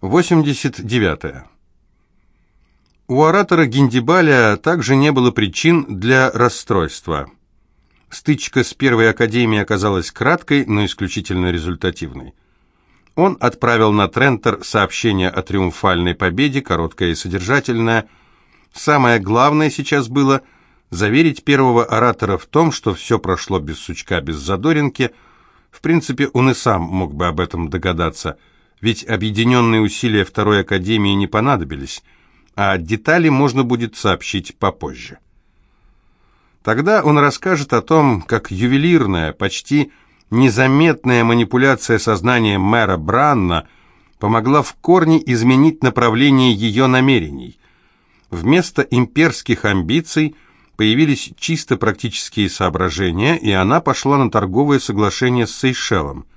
89. -е. У оратора Гиндибаля также не было причин для расстройства. Стычка с Первой Академией оказалась краткой, но исключительно результативной. Он отправил на Трентер сообщение о триумфальной победе, короткое и содержательное. Самое главное сейчас было заверить первого оратора в том, что все прошло без сучка, без задоринки. В принципе, он и сам мог бы об этом догадаться – ведь объединенные усилия Второй Академии не понадобились, а детали можно будет сообщить попозже. Тогда он расскажет о том, как ювелирная, почти незаметная манипуляция сознанием мэра Бранна помогла в корне изменить направление ее намерений. Вместо имперских амбиций появились чисто практические соображения, и она пошла на торговое соглашение с Сейшелом –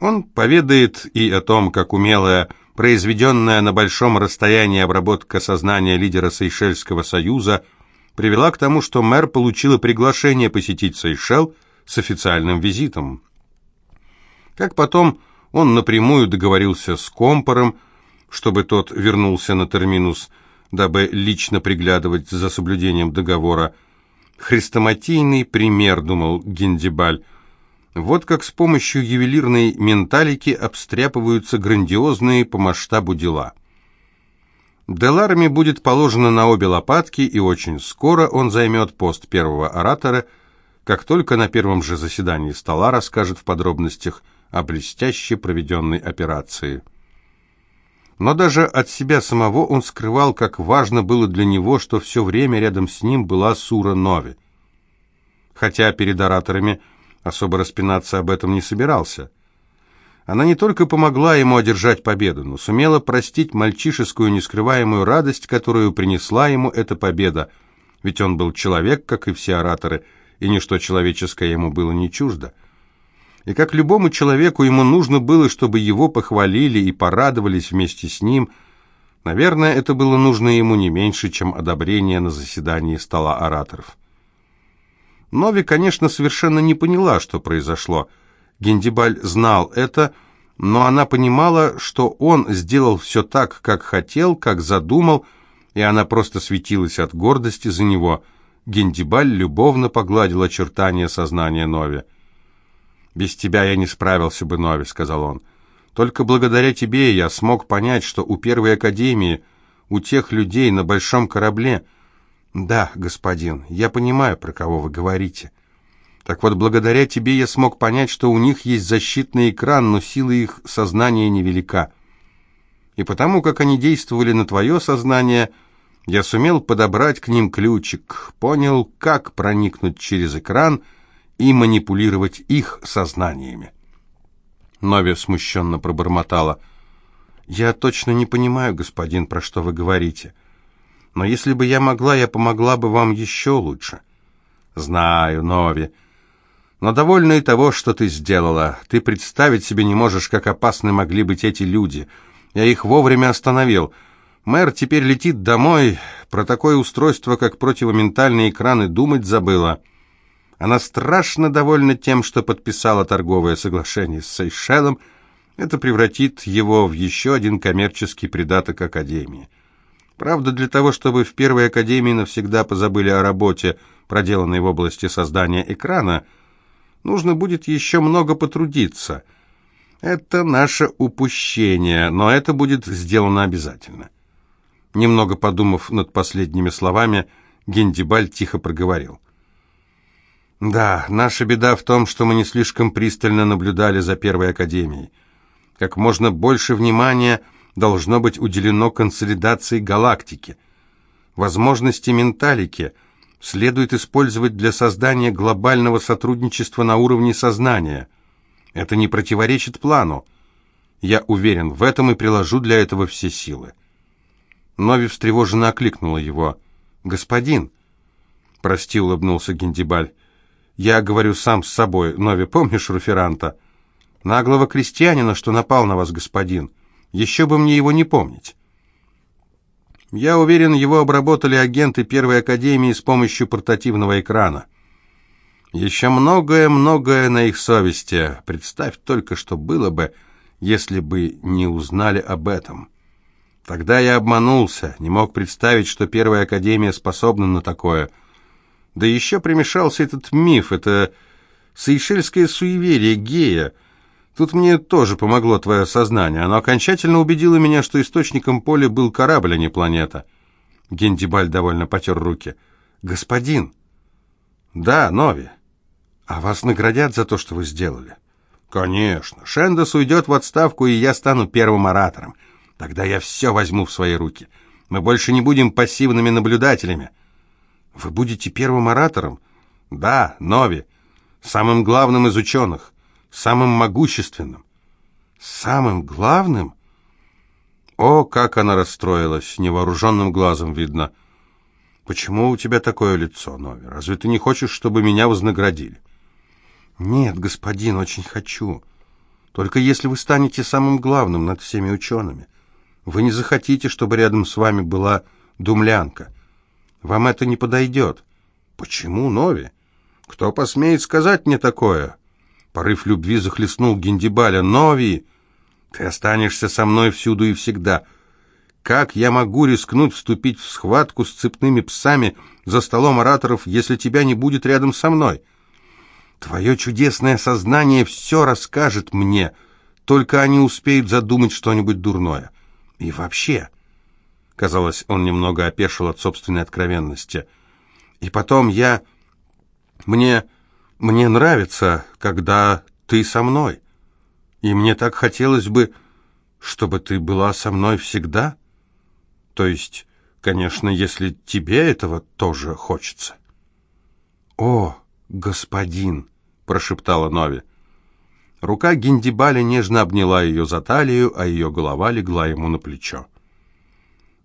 он поведает и о том, как умелая, произведенная на большом расстоянии обработка сознания лидера Сейшельского союза привела к тому, что мэр получила приглашение посетить Сейшел с официальным визитом. Как потом он напрямую договорился с Компором, чтобы тот вернулся на терминус, дабы лично приглядывать за соблюдением договора. «Хрестоматийный пример», — думал Гендибаль, — вот как с помощью ювелирной менталики обстряпываются грандиозные по масштабу дела. Деларми будет положено на обе лопатки, и очень скоро он займет пост первого оратора, как только на первом же заседании стола расскажет в подробностях о блестяще проведенной операции. Но даже от себя самого он скрывал, как важно было для него, что все время рядом с ним была Сура Нови. Хотя перед ораторами – особо распинаться об этом не собирался. Она не только помогла ему одержать победу, но сумела простить мальчишескую нескрываемую радость, которую принесла ему эта победа, ведь он был человек, как и все ораторы, и ничто человеческое ему было не чуждо. И как любому человеку ему нужно было, чтобы его похвалили и порадовались вместе с ним, наверное, это было нужно ему не меньше, чем одобрение на заседании стола ораторов. Нови, конечно, совершенно не поняла, что произошло. Гендибаль знал это, но она понимала, что он сделал все так, как хотел, как задумал, и она просто светилась от гордости за него. Гендибаль любовно погладил очертания сознания Нови. «Без тебя я не справился бы, Нови», — сказал он. «Только благодаря тебе я смог понять, что у Первой Академии, у тех людей на большом корабле — «Да, господин, я понимаю, про кого вы говорите. Так вот, благодаря тебе я смог понять, что у них есть защитный экран, но сила их сознания невелика. И потому, как они действовали на твое сознание, я сумел подобрать к ним ключик, понял, как проникнуть через экран и манипулировать их сознаниями». Нови смущенно пробормотала. «Я точно не понимаю, господин, про что вы говорите». Но если бы я могла, я помогла бы вам еще лучше. Знаю, Нови. Но довольна и того, что ты сделала. Ты представить себе не можешь, как опасны могли быть эти люди. Я их вовремя остановил. Мэр теперь летит домой. Про такое устройство, как противоментальные экраны, думать забыла. Она страшно довольна тем, что подписала торговое соглашение с Сейшелом. Это превратит его в еще один коммерческий придаток Академии. Правда, для того, чтобы в Первой Академии навсегда позабыли о работе, проделанной в области создания экрана, нужно будет еще много потрудиться. Это наше упущение, но это будет сделано обязательно. Немного подумав над последними словами, Гендибаль тихо проговорил. «Да, наша беда в том, что мы не слишком пристально наблюдали за Первой Академией. Как можно больше внимания – должно быть уделено консолидации галактики. Возможности менталики следует использовать для создания глобального сотрудничества на уровне сознания. Это не противоречит плану. Я уверен в этом и приложу для этого все силы. Нови встревоженно окликнула его. «Господин!» «Прости», — улыбнулся Гендибаль. «Я говорю сам с собой. Нови, помнишь Руферанта?» «Наглого крестьянина, что напал на вас, господин. Еще бы мне его не помнить. Я уверен, его обработали агенты Первой Академии с помощью портативного экрана. Еще многое-многое на их совести. Представь только, что было бы, если бы не узнали об этом. Тогда я обманулся, не мог представить, что Первая Академия способна на такое. Да еще примешался этот миф, это сейшельское суеверие гея. Тут мне тоже помогло твое сознание. Оно окончательно убедило меня, что источником поля был корабль, а не планета. Гендибаль довольно потер руки. «Господин!» «Да, Нови. А вас наградят за то, что вы сделали?» «Конечно. Шендес уйдет в отставку, и я стану первым оратором. Тогда я все возьму в свои руки. Мы больше не будем пассивными наблюдателями». «Вы будете первым оратором?» «Да, Нови. Самым главным из ученых. Самым могущественным». «Самым главным?» О, как она расстроилась, невооруженным глазом видно. «Почему у тебя такое лицо, Нови? Разве ты не хочешь, чтобы меня вознаградили?» «Нет, господин, очень хочу. Только если вы станете самым главным над всеми учеными. Вы не захотите, чтобы рядом с вами была думлянка. Вам это не подойдет». «Почему, Нови? Кто посмеет сказать мне такое?» Порыв любви захлестнул Гендибаля. «Нови, ты останешься со мной всюду и всегда. Как я могу рискнуть вступить в схватку с цепными псами за столом ораторов, если тебя не будет рядом со мной?» Твое чудесное сознание все расскажет мне, только они успеют задумать что-нибудь дурное. И вообще...» Казалось, он немного опешил от собственной откровенности. «И потом я... Мне... Мне нравится, когда ты со мной. И мне так хотелось бы, чтобы ты была со мной всегда. То есть, конечно, если тебе этого тоже хочется». «О!» «Господин!» — прошептала Нови. Рука Гиндибаля нежно обняла ее за талию, а ее голова легла ему на плечо.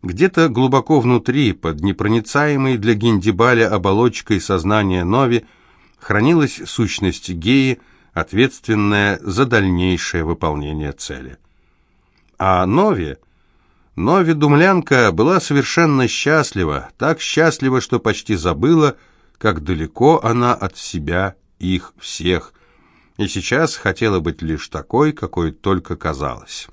Где-то глубоко внутри, под непроницаемой для Гиндибаля оболочкой сознания Нови, хранилась сущность геи, ответственная за дальнейшее выполнение цели. А Нови... Нови Думлянка была совершенно счастлива, так счастлива, что почти забыла, как далеко она от себя их всех, и сейчас хотела быть лишь такой, какой только казалась.